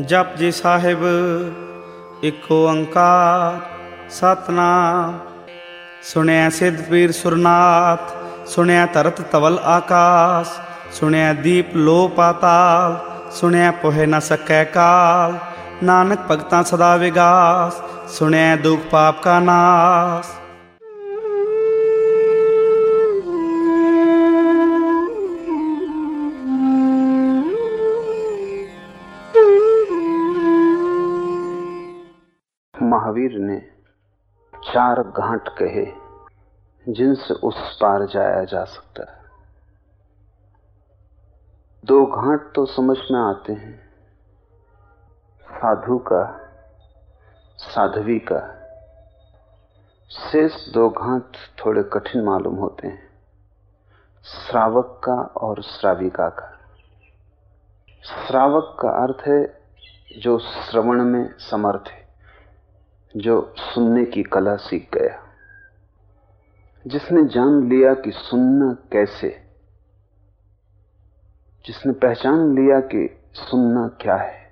ਜਪ ਜੀ ਸਾਹਿਬ ਇੱਕ ਓੰਕਾਰ ਸਤਨਾਮ ਸੁਣਿਆ ਸਿੱਧ ਪੀਰ ਸੁਰਨਾਥ ਸੁਣਿਆ ਧਰਤ ਤਵਲ ਆਕਾਸ ਸੁਣਿਆ ਦੀਪ ਲੋ ਪਾਤਾਲ ਸੁਣਿਆ ਪੋਹਿ ਨ ਸਕੈ ਕਾਲ ਨਾਨਕ ਭਗਤਾਂ ਸਦਾ ਵਿਗਾਸ ਸੁਣਿਆ ਦੁਖ ਪਾਪ ਕਾ ਨਾਸ महावीर ने चार घाट कहे, जिनसे उस पार जाया जा सकता है। दो घाट तो समझ में आते हैं। साधु का, साधवी का। शेष दो घाट थोड़े कठिन मालूम होते हैं। श्रावक का और श्राविका का। श्रावक का अर्थ है जो श्रवण में समर्थ है। जो सुनने की कला सीख गया। जिसने जान लिया कि सुनना कैसे, जिसने पहचान लिया कि सुनना क्या है।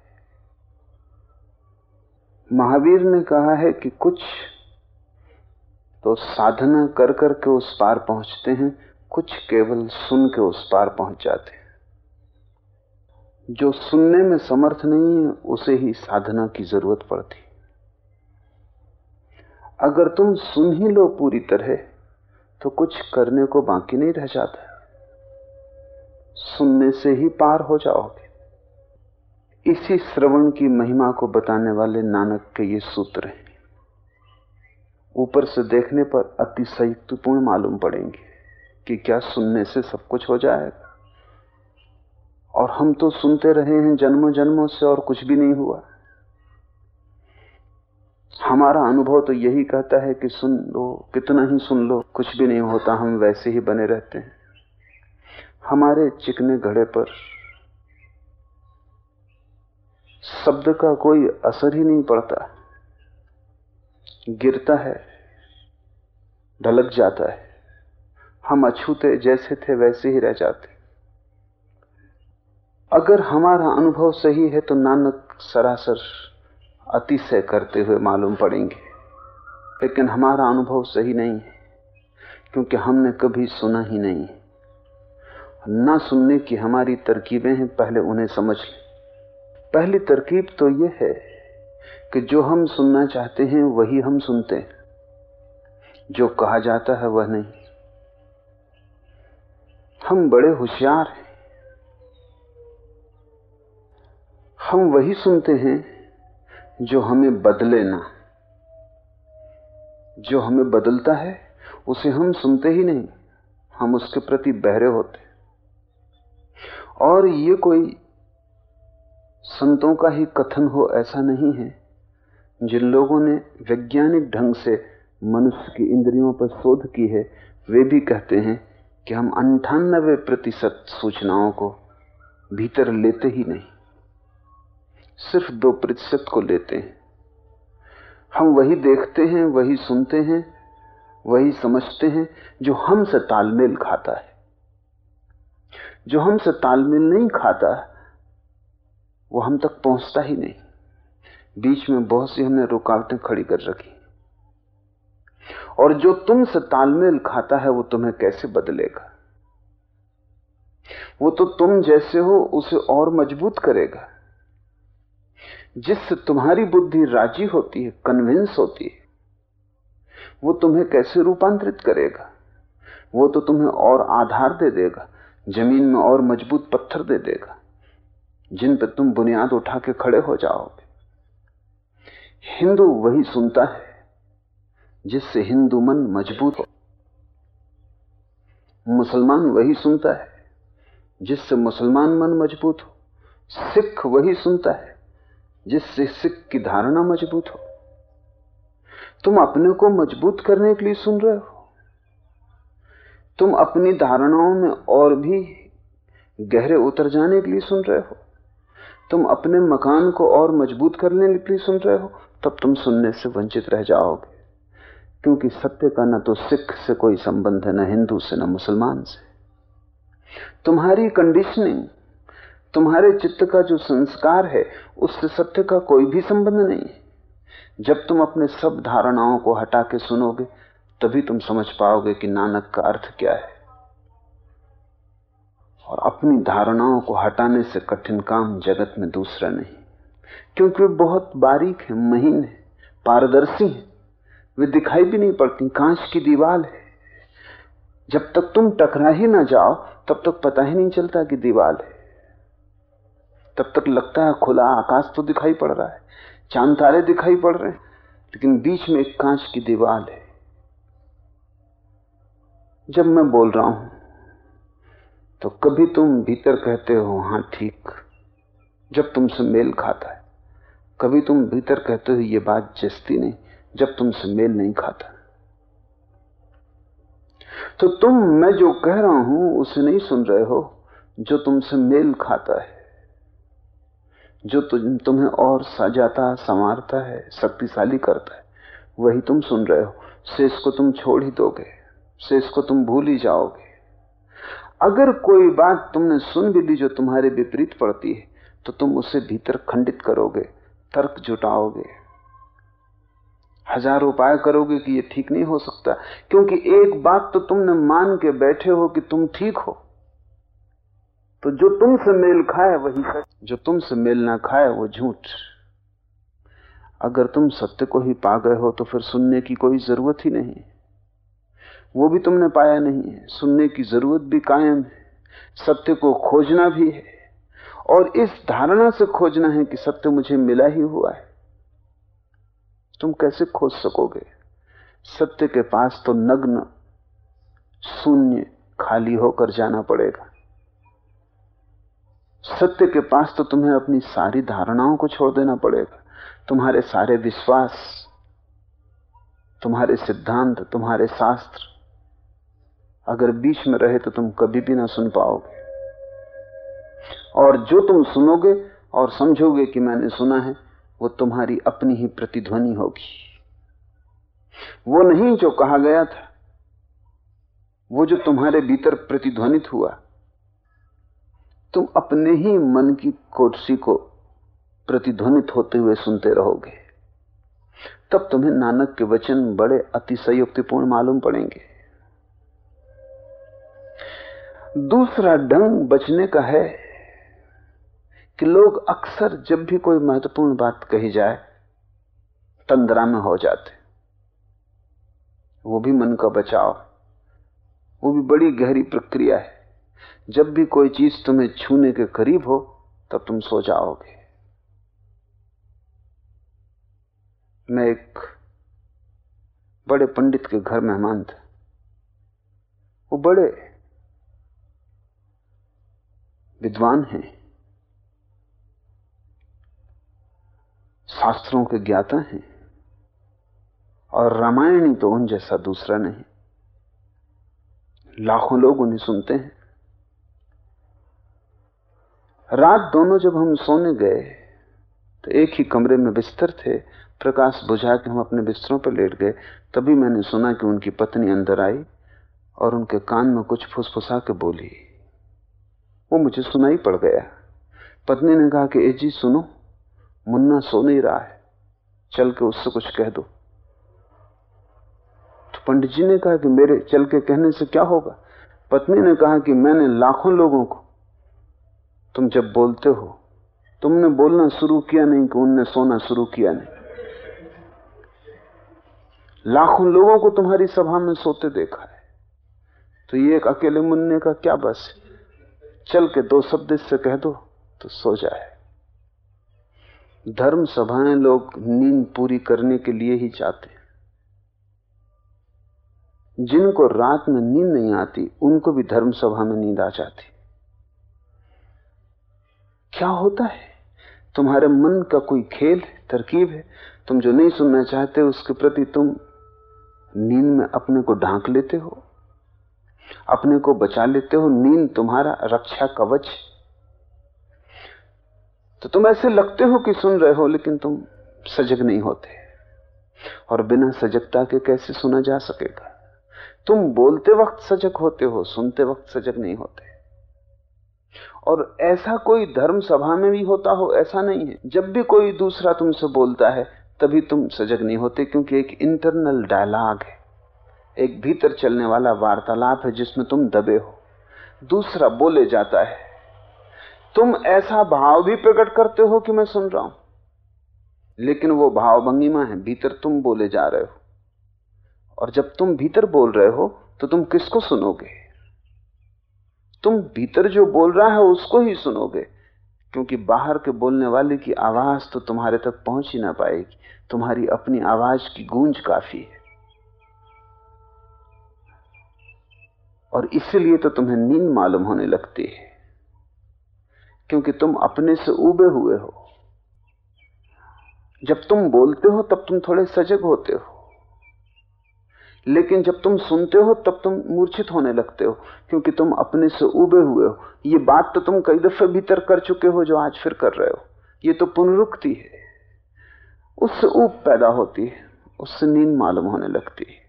महावीर ने कहा है कि कुछ तो साधना कर कर के उस पार पहुँचते हैं, कुछ केवल सुन के उस पार पहुँच जाते हैं। जो सुनने में समर्थ नहीं है, उसे ही साधना की ज़रूरत पड़ती अगर तुम सुन ही लो पूरी तरह तो कुछ करने को बाकी नहीं रह जाता। सुनने से ही पार हो जाओगे। इसी श्रवण की महिमा को बताने वाले नानक के ये सूत्र हैं। ऊपर से देखने पर अतिशयुक्तपूर्ण मालूम पड़ेंगे कि क्या सुनने से सब कुछ हो जाएगा। और हम तो सुनते रहे हैं जन्मों जन्मों से और कुछ भी नहीं हुआ। हमारा अनुभव तो यही कहता है कि सुन लो, कितना ही सुन लो, कुछ भी नहीं होता, हम वैसे ही बने रहते हैं। हमारे चिकने घड़े पर शब्द का कोई असर ही नहीं पड़ता। गिरता है, ढलक जाता है। हम अछूते जैसे थे, वैसे ही रह जाते। अगर हमारा अनुभव सही है तो नानक सरासर अतिशय करते हुए मालूम पड़ेंगे। लेकिन हमारा अनुभव सही नहीं है, क्योंकि हमने कभी सुना ही नहीं ना सुनने की हमारी तरकीबें हैं, पहले उन्हें समझ लें। पहली तरकीब तो यह है कि जो हम सुनना चाहते हैं, वही हम सुनते हैं। जो कहा जाता है, वह नहीं। हम बड़े होशियार हैं। हम वही सुनते हैं जो हमें बदले ना। जो हमें बदलता है, उसे हम सुनते ही नहीं। हम उसके प्रति बहरे होते। और ये कोई संतों का ही कथन हो, ऐसा नहीं है। जिन लोगों ने वैज्ञानिक ढंग से मनुष्य की इंद्रियों पर शोध की है, वे भी कहते हैं कि हम अंठानबे प्रतिशत सूचनाओं को भीतर लेते ही नहीं। सिर्फ़ दो प्रतिशत को लेते हैं। हम वही देखते हैं, वही सुनते हैं, वही समझते हैं, जो हमसे तालमेल खाता है। जो हमसे तालमेल नहीं खाता, वो हम तक पहुँचता ही नहीं। बीच में बहुत सी हमने रुकावटें खड़ी कर रखी और जो तुमसे तालमेल खाता है, वो तुम्हें कैसे बदलेगा? वो तो तुम जैसे हो, उसे और मज़बूत करेगा। जिससे तुम्हारी बुद्धि राज़ी होती है कन्विंस होती है, वो तुम्हें कैसे रूपांतरित करेगा? वो तो तुम्हें और आधार दे देगा, ज़मीन में और मज़बूत पत्थर दे देगा, जिन पर तुम बुनियाद उठा के खड़े हो जाओगे। हिंदू वही सुनता है, जिससे हिंदू मन मज़बूत हो। मुसलमान वही सुनता है, जिससे मुसलमान मन मज़बूत हो। सिख वही सुनता है जिससे सिख की धारणा मज़बूत हो। तुम अपने को मज़बूत करने के लिए सुन रहे हो। तुम अपनी धारणाओं में और भी गहरे उतर जाने के लिए सुन रहे हो। तुम अपने मकान को और मज़बूत करने के लिए सुन रहे हो, तब तुम सुनने से वंचित रह जाओगे। क्योंकि सत्य का न तो सिख से कोई संबंध है, न हिंदू से, न मुसलमान से। तुम्हारी कंडीशनिंग तुम्हारे चित्त का जो संस्कार है, उससे सत्य का कोई भी संबंध नहीं है। जब तुम अपने सब धारणाओं को हटा के सुनोगे, तभी तुम समझ पाओगे कि नानक का अर्थ क्या है। और अपनी धारणाओं को हटाने से कठिन काम जगत में दूसरा नहीं। क्योंकि वे बहुत बारीक है, महीन है, पारदर्शी है। वे दिखाई भी नहीं पड़ती, कांच की दीवार है। जब तक तुम टकरा ही ना जाओ, तब तक पता ही नहीं चलता कि दीवार है। तब तक लगता है खुला आकाश तो दिखाई पड़ रहा है, चाँद तारे दिखाई पड़ रहे हैं, लेकिन बीच में एक कांच की दीवार है। जब मैं बोल रहा हूँ तो कभी तुम भीतर कहते हो, हाँ, ठीक। जब तुमसे मेल खाता है, कभी तुम भीतर कहते हो, ये बात जस्ती नहीं। जब तुमसे मेल नहीं खाता। तो तुम, मैं जो कह रहा हूँ, उसे नहीं सुन रहे हो, जो तुमसे मेल खाता है। जो तुम्हें और सजाता, संवारता है, शक्तिशाली करता है, वही तुम सुन रहे हो। शेष को तुम छोड़ ही दोगे, शेष को तुम भूल ही जाओगे। अगर कोई बात तुमने सुन भी ली जो तुम्हारे विपरीत पड़ती है तो तुम उसे भीतर खंडित करोगे, तर्क जुटाओगे। हज़ार उपाय करोगे कि ये ठीक नहीं हो सकता, क्योंकि एक बात तो तुमने मान के बैठे हो कि तुम ठीक हो। तो जो तुमसे मेल खाए वही सच। जो तुमसे मेल ना खाए वो झूठ। अगर तुम सत्य को ही पा गए हो तो फिर सुनने की कोई ज़रूरत ही नहीं। वो भी तुमने पाया नहीं है। सुनने की ज़रूरत भी कायम है। सत्य को खोजना भी है। और इस धारणा से खोजना है कि सत्य मुझे मिला ही हुआ है। तुम कैसे खोज सकोगे? सत्य के पास तो नग्न, शून्य, खाली होकर जाना पड़ेगा। सत्य के पास तो तुम्हें अपनी सारी धारणाओं को छोड़ देना पड़ेगा। तुम्हारे सारे विश्वास, तुम्हारे सिद्धांत, तुम्हारे शास्त्र अगर बीच में रहे तो तुम कभी भी ना सुन पाओगे। और जो तुम सुनोगे और समझोगे कि मैंने सुना है, वो तुम्हारी अपनी ही प्रतिध्वनि होगी। वो नहीं जो कहा गया था, वो जो तुम्हारे भीतर प्रतिध्वनित हुआ तुम अपने ही मन की कोटसी को प्रतिध्वनित होते हुए सुनते रहोगे। तब तुम्हें नानक के वचन बड़े अतिशयोक्तिपूर्ण मालूम पड़ेंगे। दूसरा ढंग बचने का है कि लोग अक्सर जब भी कोई महत्वपूर्ण बात कही जाए, तंद्रा में हो जाते। वो भी मन का बचाव, वो भी बड़ी गहरी प्रक्रिया है। जब भी कोई चीज़ तुम्हें छूने के करीब हो, तब तुम सो जाओगे। मैं एक बड़े पंडित के घर मेहमान था। वो बड़े विद्वान हैं। शास्त्रों के ज्ञाता हैं। और रामायणी तो उन जैसा दूसरा नहीं। लाखों लोग उन्हें सुनते हैं। रात दोनों जब हम सोने गए तो एक ही कमरे में बिस्तर थे। प्रकाश बुझा के हम अपने बिस्तरों पर लेट गए। तभी मैंने सुना कि उनकी पत्नी अंदर आई और उनके कान में कुछ फुसफुसा के बोली। वो मुझे सुनाई पड़ गया। पत्नी ने कहा कि, ए जी, सुनो। मुन्ना सो नहीं रहा है। चल के उससे कुछ कह दो। तो पंडित जी ने कहा कि, मेरे चल के कहने से क्या होगा? पत्नी ने कहा कि, मैंने लाखों लोगों को तुम जब बोलते हो, तुमने बोलना शुरू किया नहीं कि उनने सोना शुरू किया नहीं। लाखों लोगों को तुम्हारी सभा में सोते देखा है। तो ये एक अकेले मुन्ने का क्या बस चल के दो शब्द से कह दो तो सो जाए। धर्म सभाएँ लोग नींद पूरी करने के लिए ही चाहते हैं। जिनको रात में नींद नहीं आती, उनको भी धर्म सभा में नींद आ जाती। क्या होता है? तुम्हारे मन का कोई खेल है, तरकीब है? तुम जो नहीं सुनना चाहते, उसके प्रति तुम नींद में अपने को ढांक लेते हो। अपने को बचा लेते हो। नींद तुम्हारा रक्षा कवच तो तुम ऐसे लगते हो कि सुन रहे हो, लेकिन तुम सजग नहीं होते। और बिना सजगता के कैसे सुना जा सकेगा? तुम बोलते वक्त सजग होते हो, सुनते वक्त सजग नहीं होते। और ऐसा कोई धर्म सभा में भी होता हो, ऐसा नहीं है। जब भी कोई दूसरा तुमसे बोलता है, तभी तुम सजग नहीं होते क्योंकि एक इंटरनल डायलॉग है। एक भीतर चलने वाला वार्तालाप है जिसमें तुम दबे हो। दूसरा बोले जाता है, तुम ऐसा भाव भी प्रकट करते हो कि मैं सुन रहा हूँ। लेकिन वो भाव भंगिमा है, भीतर तुम बोले जा रहे हो। और जब तुम भीतर बोल रहे हो तो तुम किसको सुनोगे? तुम भीतर जो बोल रहा है उसको ही सुनोगे, क्योंकि बाहर के बोलने वाले की आवाज़ तो तुम्हारे तक पहुँच ही ना पाएगी। तुम्हारी अपनी आवाज़ की गूंज काफ़ी है। और इसलिए तो तुम्हें नींद मालूम होने लगती है, क्योंकि तुम अपने से उबे हुए हो। जब तुम बोलते हो, तब तुम थोड़े सजग होते हो। लेकिन जब तुम सुनते हो, तब तुम मूर्छित होने लगते हो, क्योंकि तुम अपने से उबे हुए हो। ये बात तो तुम कई दफे भीतर कर चुके हो, जो आज फिर कर रहे हो। ये तो पुनरुक्ति है। उससे ऊब पैदा होती है, उससे नींद मालूम होने लगती है।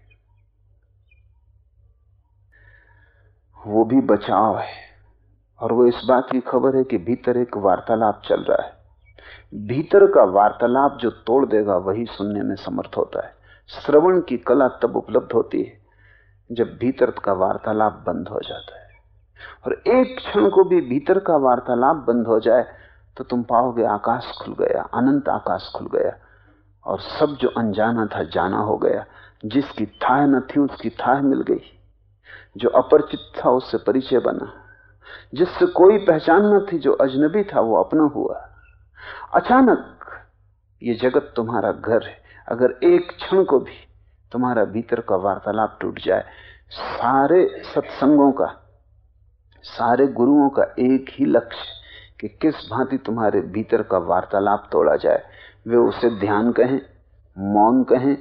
वो भी बचाव है। और वो इस बात की खबर है कि भीतर एक वार्तालाप चल रहा है। भीतर का वार्तालाप जो तोड़ देगा, वही सुनने में समर्थ होता है। श्रवण की कला तब उपलब्ध होती है जब भीतर का वार्तालाप बंद हो जाता है। और एक क्षण को भी भीतर का वार्तालाप बंद हो जाए तो तुम पाओगे आकाश खुल गया, अनंत आकाश खुल गया, और सब जो अनजाना था जाना हो गया। जिसकी थाह न थी, उसकी थाह मिल गई। जो अपरिचित था, उससे परिचय बना। जिससे कोई पहचान न थी, जो अजनबी था, वो अपना हुआ। अचानक ये जगत तुम्हारा घर है। अगर एक क्षण को भी तुम्हारा भीतर का वार्तालाप टूट जाए, सारे सत्संगों का, सारे गुरुओं का एक ही लक्ष्य कि किस भांति तुम्हारे भीतर का वार्तालाप तोड़ा जाए, वे उसे ध्यान कहें, मौन कहें,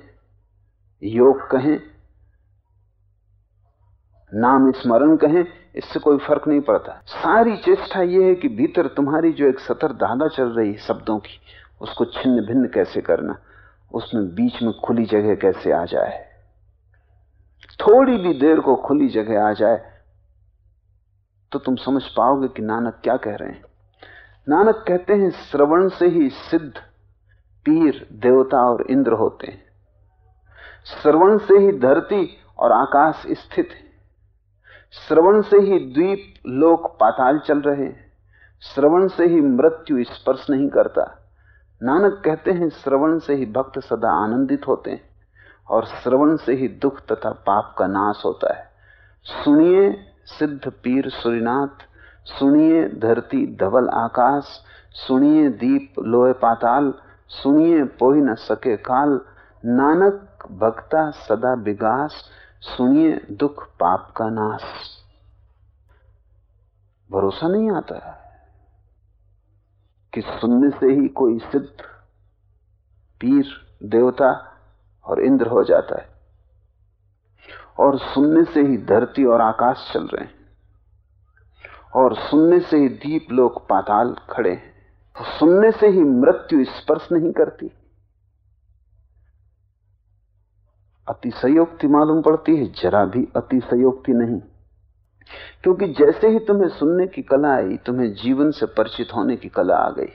योग कहें, नाम स्मरण कहें, इससे कोई फ़र्क नहीं पड़ता। सारी चेष्टा यह है कि भीतर तुम्हारी जो एक सतर दादा चल रही है शब्दों की, उसको छिन्न भिन्न कैसे करना? उसमें बीच में खुली जगह कैसे आ जाए? थोड़ी भी देर को खुली जगह आ जाए तो तुम समझ पाओगे कि नानक क्या कह रहे हैं। नानक कहते हैं, श्रवण से ही सिद्ध पीर, देवता और इंद्र होते हैं। श्रवण से ही धरती और आकाश स्थित है। श्रवण से ही द्वीप, लोक पाताल चल रहे हैं। श्रवण से ही मृत्यु स्पर्श नहीं करता। नानक कहते हैं, श्रवण से ही भक्त सदा आनंदित होते हैं और श्रवण से ही दुख तथा पाप का नाश होता है। सुनिए सिद्ध पीर सूर्यनाथ सुनिए धरती धवल आकाश, सुनिए दीप लोहे पाताल, सुनिए पोही न सके काल, नानक भक्ता सदा विगास, सुनिए दुख पाप का नाश। भरोसा नहीं आता। कि सुनने से ही कोई सिद्ध पीर, देवता और इंद्र हो जाता है। और सुनने से ही धरती और आकाश चल रहे हैं। और सुनने से ही दीप लोक पाताल खड़े हैं। सुनने से ही मृत्यु स्पर्श नहीं करती। अतिशयोक्ति मालूम पड़ती है, जरा भी अतिशयोक्ति नहीं। क्योंकि जैसे ही तुम्हें सुनने की कला आई, तुम्हें जीवन से परिचित होने की कला आ गई।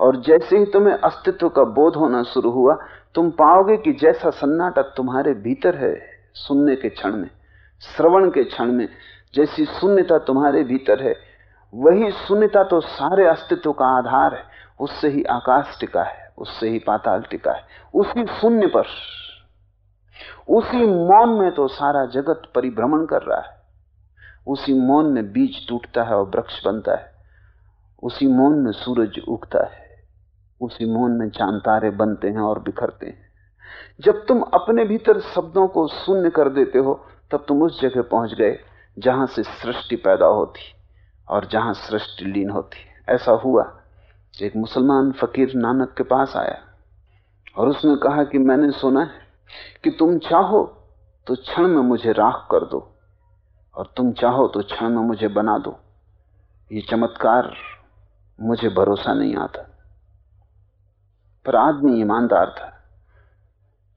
और जैसे ही तुम्हें अस्तित्व का बोध होना शुरू हुआ, तुम पाओगे कि जैसा सन्नाटा तुम्हारे भीतर है, सुनने के क्षण में, श्रवण के क्षण में, जैसी शून्यता तुम्हारे भीतर है, वही शून्यता तो सारे अस्तित्व का आधार है। उससे ही आकाश टिका है, उससे ही पाताल टिका है, उसी शून्य पर उसी मौन में तो सारा जगत परिभ्रमण कर रहा है। उसी मौन में बीज टूटता है और वृक्ष बनता है। उसी मौन में सूरज उगता है। उसी मौन में चाँद तारे बनते हैं और बिखरते हैं। जब तुम अपने भीतर शब्दों को शून्य कर देते हो, तब तुम उस जगह पहुँच गए जहाँ से सृष्टि पैदा होती और जहाँ सृष्टि लीन होती। ऐसा हुआ एक मुसलमान फकीर नानक के पास आया और उसने कहा कि मैंने सुना है कि तुम चाहो तो क्षण में मुझे राख कर दो और तुम चाहो तो क्षण में मुझे बना दो। ये चमत्कार मुझे भरोसा नहीं आता। पर आदमी ईमानदार था,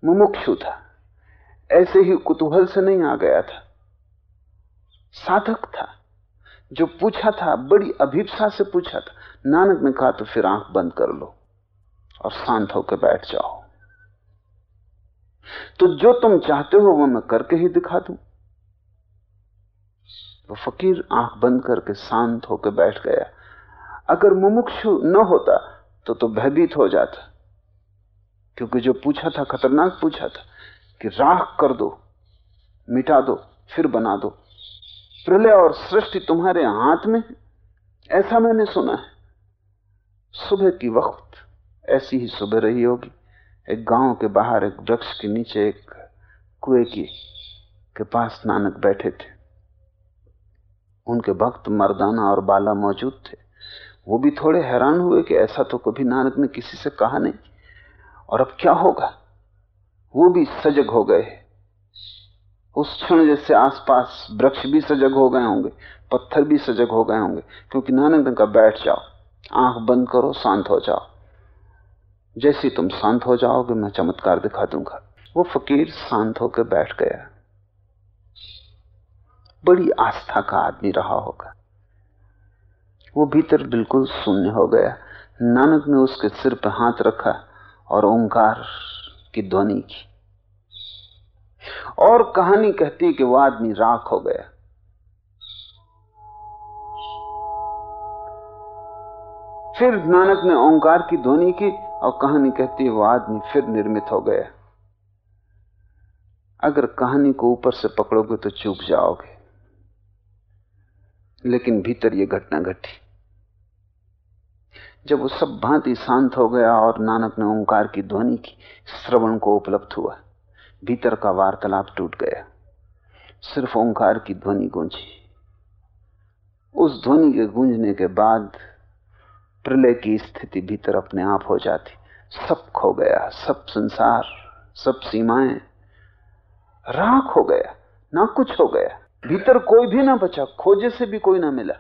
मुमुक्षु था, ऐसे ही कुतूहल से नहीं आ गया था। साधक था, जो पूछा था, बड़ी अभिप्सा से पूछा था, नानक ने कहा तो फिर आँख बंद कर लो और शांत होकर बैठ जाओ। तो जो तुम चाहते हो वो मैं करके ही दिखा दूँ। तो फकीर आँख बंद करके शांत होकर बैठ गया। अगर मुमुक्षु न होता तो तो भयभीत हो जाता। क्योंकि जो पूछा था, खतरनाक पूछा था कि राख कर दो, मिटा दो, फिर बना दो। प्रलय और सृष्टि तुम्हारे हाथ में ऐसा मैंने सुना है। सुबह की वक्त ऐसी ही सुबह रही होगी। एक गाँव के बाहर, एक वृक्ष के नीचे, एक कुएँ की, के पास नानक बैठे थे। उनके भक्त मर्दाना और बाला मौजूद थे। वो भी थोड़े हैरान हुए कि ऐसा तो कभी नानक ने किसी से कहा नहीं। और अब क्या होगा? वो भी सजग हो गए उस क्षण जैसे आसपास वृक्ष भी सजग हो गए होंगे, पत्थर भी सजग हो गए होंगे, क्योंकि नानक ने कहा, बैठ जाओ, आँख बंद करो, शांत हो जाओ। जैसी तुम शांत हो जाओगे, मैं चमत्कार दिखा दूँगा। वो फकीर शांत होकर बैठ गया। बड़ी आस्था का आदमी रहा होगा। वो भीतर बिल्कुल शून्य हो गया। नानक ने उसके सिर पर हाथ रखा और ओंकार की ध्वनि की। और कहानी कहती कि वह आदमी राख हो गया। फिर नानक ने ओंकार की ध्वनि की और कहानी कहती है, वो आदमी फिर निर्मित हो गया। अगर कहानी को ऊपर से पकड़ोगे तो चूक जाओगे। लेकिन भीतर ये घटना घटी। जब वो सब भांति शांत हो गया और नानक ने ओंकार की ध्वनि की, श्रवण को उपलब्ध हुआ। भीतर का वार्तालाप टूट गया। सिर्फ़ ओंकार की ध्वनि गूंजी। उस ध्वनि के गूंजने के बाद प्रलय की स्थिति भीतर अपने आप हो जाती। सब खो गया, सब संसार, सब सीमाएँ। राख हो गया, ना कुछ हो गया। भीतर कोई भी ना बचा, खोजे से भी कोई ना मिला।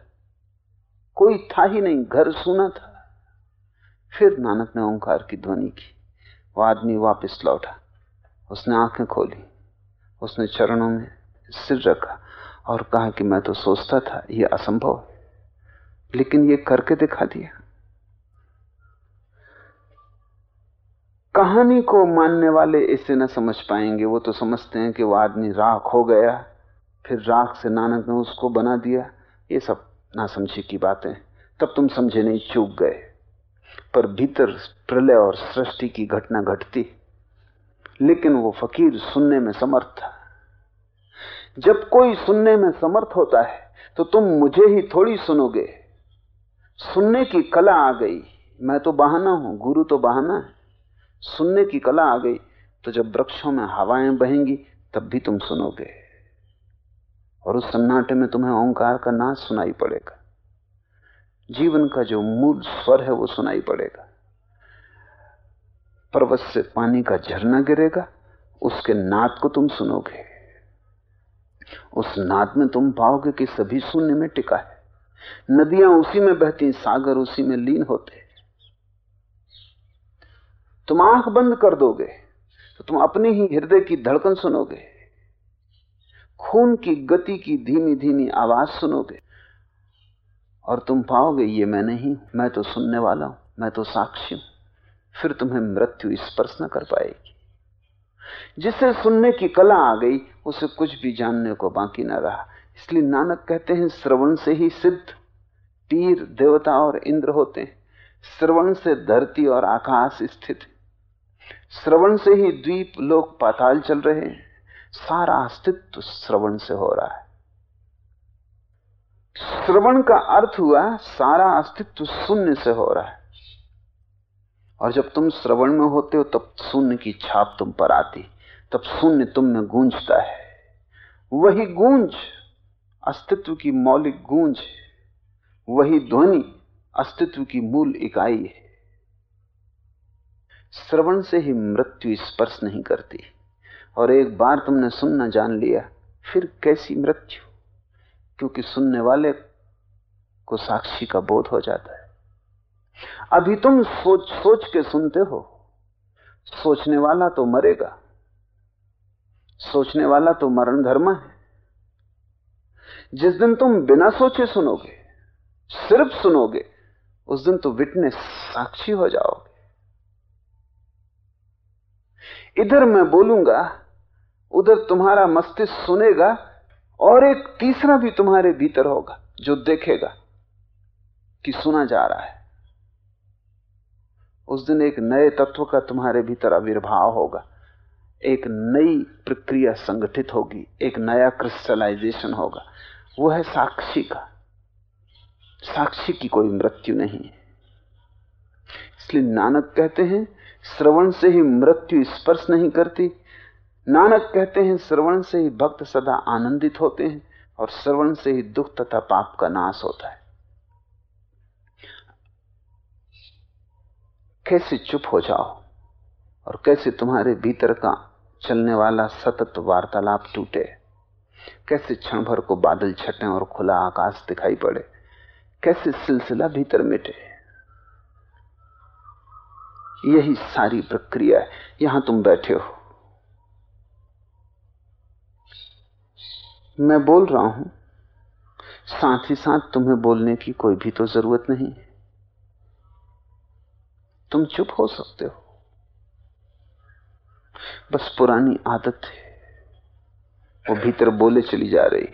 कोई था ही नहीं, घर सुना था। फिर नानक ने ओंकार की ध्वनि की। वो आदमी वापस लौटा। उसने आँखें खोली, उसने चरणों में सिर रखा और कहा कि मैं तो सोचता था, ये असंभव है। लेकिन ये करके दिखा दिया। कहानी को मानने वाले इसे न समझ पाएँगे। वो तो समझते हैं कि वो आदमी राख हो गया, फिर राख से नानक ने उसको बना दिया। ये सब ना समझी की बातें। तब तुम समझे नहीं, चूक गए। पर भीतर प्रलय और सृष्टि की घटना घटती। लेकिन वो फकीर सुनने में समर्थ था। जब कोई सुनने में समर्थ होता है तो तुम मुझे ही थोड़ी सुनोगे। सुनने की कला आ गई। मैं तो बहाना हूँ, गुरु तो बहाना है। सुनने की कला आ गई तो जब वृक्षों में हवाएँ बहेंगी, तब भी तुम सुनोगे। और उस सन्नाटे में तुम्हें ओंकार का नाच सुनाई पड़ेगा। जीवन का जो मूल स्वर है, वो सुनाई पड़ेगा। पर्वत से पानी का झरना गिरेगा, उसके नाद को तुम सुनोगे। उस नाद में तुम पाओगे कि सभी शून्य में टिका है। नदियाँ उसी में बहती, सागर उसी में लीन होते। तुम आँख बंद कर दोगे तो तुम अपने ही हृदय की धड़कन सुनोगे, खून की गति की धीमी धीमी आवाज़ सुनोगे, और तुम पाओगे, ये मैं नहीं मैं तो सुनने वाला हूँ, मैं तो साक्षी हूँ, फिर तुम्हें मृत्यु स्पर्श न कर पाएगी। जिसे सुनने की कला आ गई, उसे कुछ भी जानने को बाकी न रहा। इसलिए नानक कहते हैं, श्रवण से ही सिद्ध। तीर देवता और इंद्र होते हैं। श्रवण से धरती और आकाश स्थित। श्रवण से ही द्वीप लोग पाताल चल रहे हैं। सारा अस्तित्व श्रवण से हो रहा है। श्रवण का अर्थ हुआ, सारा अस्तित्व शून्य से हो रहा है। और जब तुम श्रवण में होते हो, तब शून्य की छाप तुम पर आती, तब शून्य तुम में गूंजता है। वही गूंज, अस्तित्व की मौलिक गूंज वही ध्वनि, अस्तित्व की मूल इकाई है। श्रवण से ही मृत्यु स्पर्श नहीं करती। और एक बार तुमने सुनना जान लिया, फिर कैसी मृत्यु? क्योंकि सुनने वाले को साक्षी का बोध हो जाता है। अभी तुम सोच सोच के सुनते हो। सोचने वाला तो मरेगा। सोचने वाला तो मरण धर्म है। जिस दिन तुम बिना सोचे सुनोगे, सिर्फ़ सुनोगे, उस दिन तो विटनेस साक्षी हो जाओगे। इधर मैं बोलूँगा, उधर तुम्हारा मस्तिष्क सुनेगा, और एक तीसरा भी तुम्हारे भीतर होगा, जो देखेगा कि सुना जा रहा है। उस दिन एक नए तत्व का तुम्हारे भीतर आविर्भाव होगा। एक नई प्रक्रिया संगठित होगी, एक नया क्रिस्टलाइजेशन होगा। वो है साक्षी का। साक्षी की कोई मृत्यु नहीं है। इसलिए नानक कहते हैं श्रवण से ही मृत्यु स्पर्श नहीं करती। नानक कहते हैं, श्रवण से ही भक्त सदा आनंदित होते हैं और श्रवण से ही दुख तथा पाप का नाश होता है। कैसे चुप हो जाओ और कैसे तुम्हारे भीतर का चलने वाला सतत वार्तालाप टूटे? कैसे क्षण भर को बादल छटे और खुला आकाश दिखाई पड़े? कैसे सिलसिला भीतर मिटे? यही सारी प्रक्रिया है। यहाँ तुम बैठे हो। मैं बोल रहा हूँ, साथ ही साथ तुम्हें बोलने की कोई भी तो ज़रूरत नहीं तुम चुप हो सकते हो। बस पुरानी आदत है, वो भीतर बोले चली जा रही।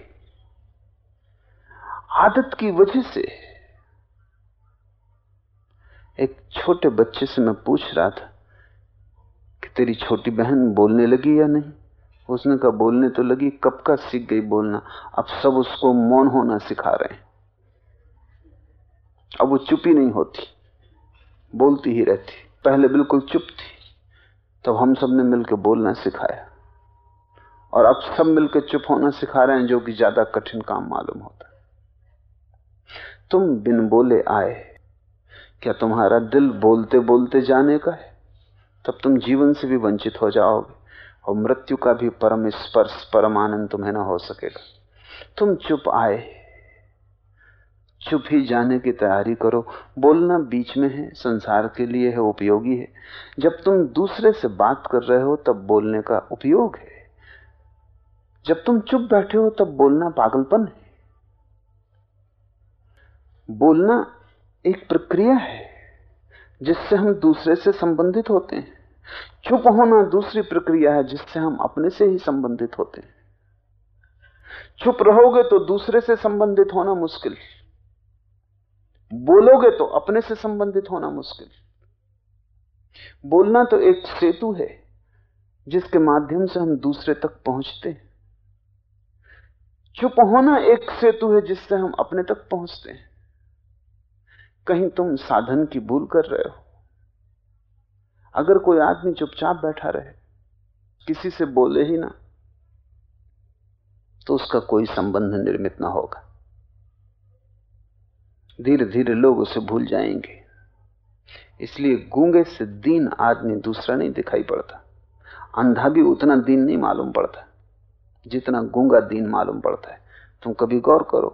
आदत की वजह से एक छोटे बच्चे से मैं पूछ रहा था कि तेरी छोटी बहन बोलने लगी या नहीं? उसने कहा, बोलने तो लगी, कब का सीख गई बोलना? अब सब उसको मौन होना सिखा रहे हैं। अब वो चुप ही नहीं होती, बोलती ही रहती। पहले बिल्कुल चुप थी, तब हम सबने मिलकर बोलना सिखाया। और अब सब मिलकर चुप होना सिखा रहे हैं, जो कि ज़्यादा कठिन काम मालूम होता तुम बिन बोले आए क्या तुम्हारा दिल बोलते बोलते जाने का है? तब तुम जीवन से भी वंचित हो जाओगे और मृत्यु का भी परम स्पर्श, परम आनंद तुम्हें ना हो सकेगा। तुम चुप आए। चुप ही जाने की तैयारी करो। बोलना बीच में है, संसार के लिए है, उपयोगी है। जब तुम दूसरे से बात कर रहे हो, तब बोलने का उपयोग है। जब तुम चुप बैठे हो, तब बोलना पागलपन है। बोलना एक प्रक्रिया है जिससे हम दूसरे से संबंधित होते हैं। चुप होना दूसरी प्रक्रिया है जिससे हम अपने से ही संबंधित होते हैं। चुप रहोगे तो दूसरे से संबंधित होना मुश्किल। बोलोगे तो अपने से संबंधित होना मुश्किल। बोलना तो एक सेतु है जिसके माध्यम से हम दूसरे तक पहुँचते हैं। चुप होना एक सेतु है जिससे हम अपने तक पहुँचते हैं। कहीं तुम साधन की भूल कर रहे हो। अगर कोई आदमी चुपचाप बैठा रहे, किसी से बोले ही ना तो उसका कोई संबंध निर्मित ना होगा। धीरे धीरे लोग उसे भूल जाएँगे। इसलिए गूँगे से दीन आदमी दूसरा नहीं दिखाई पड़ता। अंधा भी उतना दीन नहीं मालूम पड़ता, जितना गूँगा दीन मालूम पड़ता है। तुम कभी गौर करो,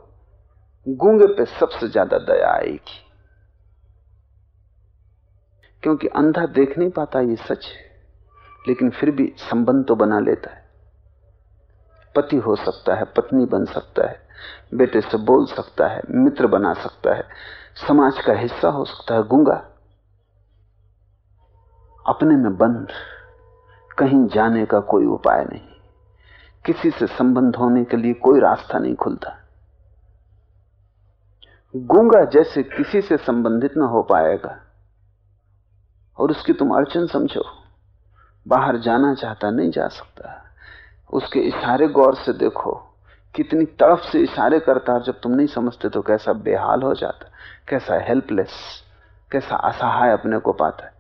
गूँगे पे सबसे ज़्यादा दया आएगी। क्योंकि अंधा देख नहीं पाता ये सच है, लेकिन फिर भी संबंध तो बना लेता है। पति हो सकता है, पत्नी बन सकता है, बेटे से बोल सकता है, मित्र बना सकता है, समाज का हिस्सा हो सकता है, गूँगा। अपने में बंद, कहीं जाने का कोई उपाय नहीं। किसी से संबंध होने के लिए कोई रास्ता नहीं खुलता। गूँगा जैसे किसी से संबंधित ना हो पाएगा। और उसकी तुम अड़चन समझो। बाहर जाना चाहता, नहीं जा सकता। उसके इशारे गौर से देखो। कितनी तरफ़ से इशारे करता है जब तुम नहीं समझते तो कैसा बेहाल हो जाता, कैसा हेल्पलेस कैसा असहाय अपने को पाता है।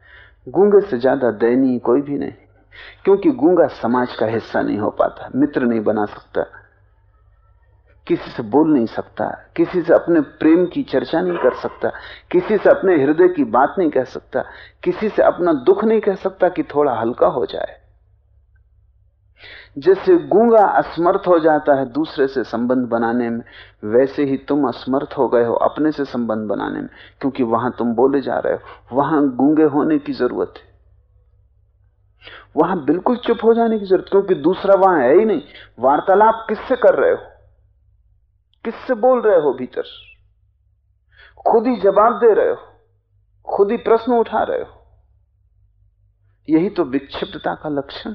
गूँगे से ज़्यादा दयनीय कोई भी नहीं, क्योंकि गूँगा समाज का हिस्सा नहीं हो पाता, मित्र नहीं बना सकता। किसी से बोल नहीं सकता, किसी से अपने प्रेम की चर्चा नहीं कर सकता, किसी से अपने हृदय की बात नहीं कह सकता, किसी से अपना दुख नहीं कह सकता कि थोड़ा हल्का हो जाए। जैसे गूँगा असमर्थ हो जाता है दूसरे से संबंध बनाने में, वैसे ही तुम असमर्थ हो गए हो अपने से संबंध बनाने में, क्योंकि वहाँ तुम बोले जा रहे हो, वहाँ गूँगे होने की ज़रूरत है। वहाँ बिल्कुल चुप हो जाने की ज़रूरत, क्योंकि दूसरा वहाँ है ही नहीं। वार्तालाप किससे कर रहे हो? किससे बोल रहे हो भीतर? खुद ही जवाब दे रहे हो, खुद ही प्रश्न उठा रहे हो। यही तो विक्षिप्तता का लक्षण।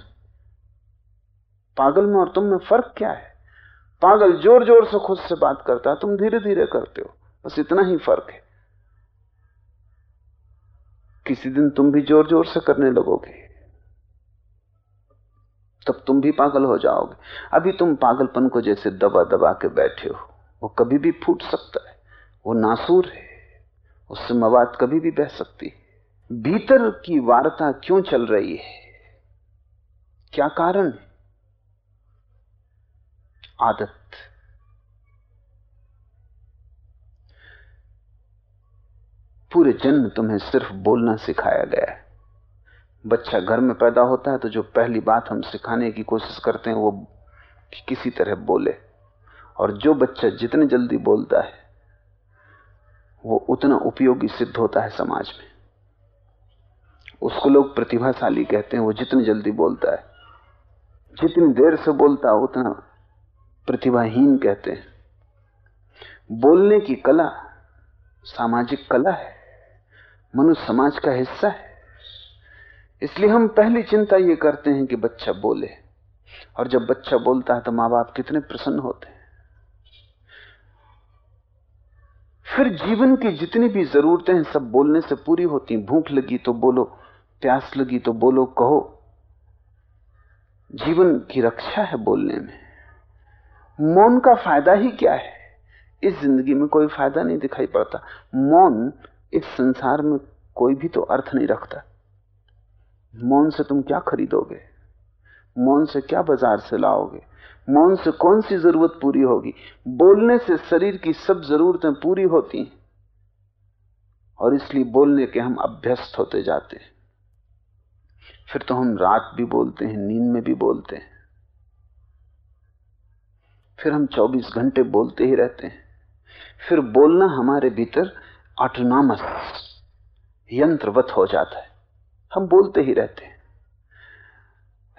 पागल में और तुम में फ़र्क क्या है? पागल ज़ोर ज़ोर से खुद से बात करता है, तुम धीरे धीरे करते हो, बस इतना ही फ़र्क है। किसी दिन तुम भी ज़ोर ज़ोर से करने लगोगे, तब तुम भी पागल हो जाओगे। अभी तुम पागलपन को जैसे दबा दबा के बैठे हो। वो कभी भी फूट सकता है, वो नासूर है, उससे मवाद कभी भी बह सकती है। भीतर की वार्ता क्यों चल रही है? क्या कारण है? आदत। पूरे जन्म तुम्हें सिर्फ़ बोलना सिखाया गया है। बच्चा घर में पैदा होता है तो जो पहली बात हम सिखाने की कोशिश करते हैं वो कि किसी तरह बोले। और जो बच्चा जितने जल्दी बोलता है, वो उतना उपयोगी सिद्ध होता है समाज में। उसको लोग प्रतिभाशाली कहते हैं, वो जितनी जल्दी बोलता है, जितनी देर से बोलता है, उतना प्रतिभाहीन कहते हैं। बोलने की कला सामाजिक कला है, मनुष्य समाज का हिस्सा है। इसलिए हम पहली चिंता ये करते हैं कि बच्चा बोले। और जब बच्चा बोलता है तो माँ बाप कितने प्रसन्न होते हैं। फिर जीवन की जितनी भी जरूरतें हैं, सब बोलने से पूरी होती। भूख लगी तो बोलो, प्यास लगी तो बोलो, कहो। जीवन की रक्षा है बोलने में। मौन का फ़ायदा ही क्या है? इस ज़िंदगी में कोई फ़ायदा नहीं दिखाई पड़ता। मौन इस संसार में कोई भी तो अर्थ नहीं रखता। मौन से तुम क्या खरीदोगे? मौन से क्या बाज़ार से लाओगे? मौन से कौन सी ज़रूरत पूरी होगी? बोलने से शरीर की सब जरूरतें पूरी होती हैं। और इसलिए बोलने के हम अभ्यस्त होते जाते हैं। फिर तो हम रात भी बोलते हैं, नींद में भी बोलते हैं। फिर हम 24 घंटे बोलते ही रहते हैं। फिर बोलना हमारे भीतर ऑटोनॉमस यंत्रवत हो जाता है। हम बोलते ही रहते हैं।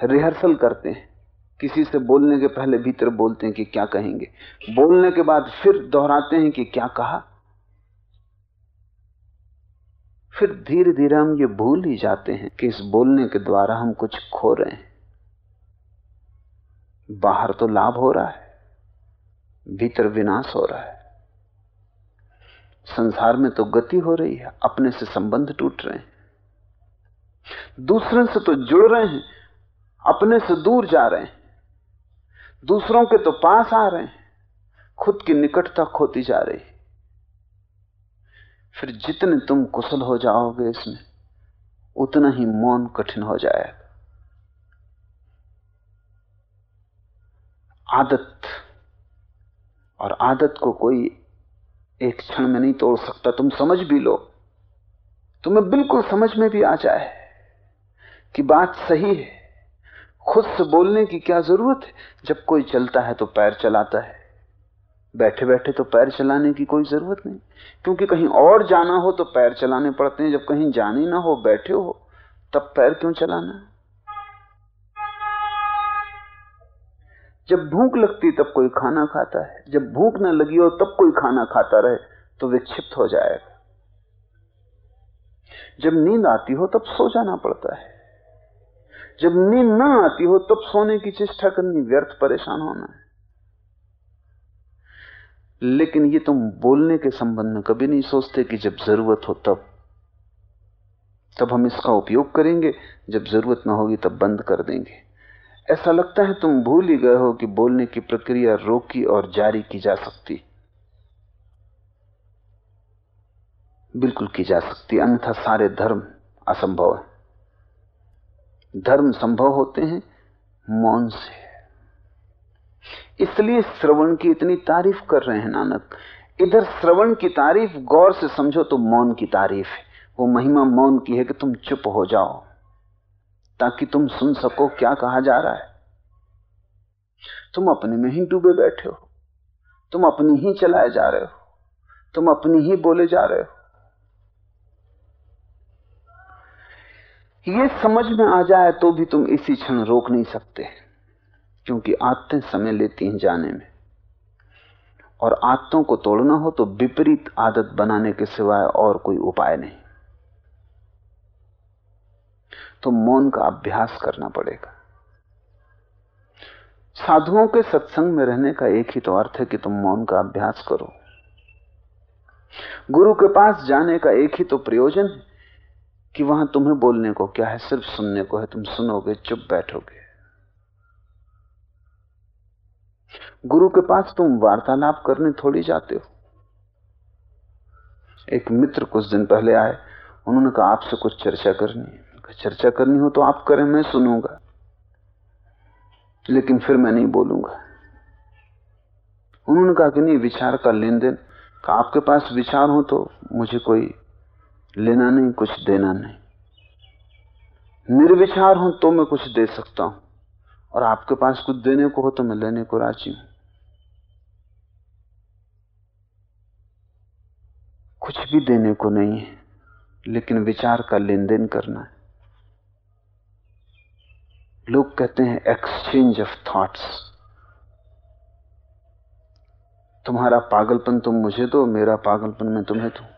रिहर्सल करते हैं। किसी से बोलने के पहले भीतर बोलते हैं कि क्या कहेंगे? बोलने के बाद फिर दोहराते हैं कि क्या कहा? फिर धीरे धीरे हम ये भूल ही जाते हैं कि इस बोलने के द्वारा हम कुछ खो रहे हैं। बाहर तो लाभ हो रहा है, भीतर विनाश हो रहा है। संसार में तो गति हो रही है, अपने से संबंध टूट रहे हैं। दूसरे से तो जुड़ रहे हैं, अपने से दूर जा रहे हैं। दूसरों के तो पास आ रहे हैं। खुद की निकटता खोती जा रही फिर जितने तुम कुशल हो जाओगे इसमें, उतना ही मौन कठिन हो जाएगा। आदत, और आदत को कोई एक क्षण में नहीं तोड़ सकता। तुम समझ भी लो। तुम्हें बिल्कुल समझ में भी आ जाए कि बात सही है। खुद से बोलने की क्या ज़रूरत है? जब कोई चलता है तो पैर चलाता है। बैठे बैठे तो पैर चलाने की कोई ज़रूरत नहीं। क्योंकि कहीं और जाना हो तो पैर चलाने पड़ते हैं। जब कहीं जाने ना हो, बैठे हो, तब पैर क्यों चलाना? जब भूख लगती तब कोई खाना खाता है। जब भूख ना लगी हो तब कोई खाना खाता रहे तो विक्षिप्त हो जाएगा। जब नींद आती हो तब सो जाना पड़ता है। जब नींद ना आती हो, तब सोने की चेष्टा करनी व्यर्थ परेशान होना है। लेकिन ये तुम बोलने के संबंध में कभी नहीं सोचते कि जब ज़रूरत हो तब तब हम इसका उपयोग करेंगे, जब ज़रूरत ना होगी तब बंद कर देंगे। ऐसा लगता है तुम भूल ही गए हो कि बोलने की प्रक्रिया रोकी और जारी की जा सकती। बिल्कुल की जा सकती, अन्यथा सारे धर्म असंभव है। धर्म संभव होते हैं, मौन से। इसलिए श्रवण की इतनी तारीफ़ कर रहे हैं नानक। इधर श्रवण की तारीफ़, गौर से समझो तो मौन की तारीफ़ है। वो महिमा मौन की है कि तुम चुप हो जाओ, ताकि तुम सुन सको क्या कहा जा रहा है। तुम अपने में ही डूबे बैठे हो, तुम अपनी ही चलाए जा रहे हो, तुम अपनी ही बोले जा रहे हो। ये समझ में आ जाए तो भी तुम इसी क्षण रोक नहीं सकते, क्योंकि आदतें समय लेती हैं जाने में। और आदतों को तोड़ना हो तो विपरीत आदत बनाने के सिवाय और कोई उपाय नहीं। तो मौन का अभ्यास करना पड़ेगा। साधुओं के सत्संग में रहने का एक ही तो अर्थ है कि तुम मौन का अभ्यास करो। गुरु के पास जाने का एक ही तो प्रयोजन है। कि वहाँ तुम्हें बोलने को क्या है, सिर्फ़ सुनने को है, तुम सुनोगे, चुप बैठोगे। गुरु के पास तुम वार्तालाप करने थोड़ी जाते हो। एक मित्र कुछ दिन पहले आए, उन्होंने कहा, आपसे कुछ चर्चा करनी है। चर्चा करनी हो तो आप करें, मैं सुनूँगा। लेकिन फिर मैं नहीं बोलूँगा। उन्होंने कहा कि नहीं, विचार का लेन देन आपके पास विचार हो तो मुझे कोई लेना नहीं, कुछ देना नहीं। निर्विचार हूँ तो मैं कुछ दे सकता हूँ। और आपके पास कुछ देने को हो तो मैं लेने को राज़ी हूँ। कुछ भी देने को नहीं है, लेकिन विचार का लेन देन करना है। लोग कहते हैं एक्सचेंज ऑफ़ थॉट्स तुम्हारा पागलपन तुम मुझे दो, मेरा पागलपन मैं तुम्हें दू।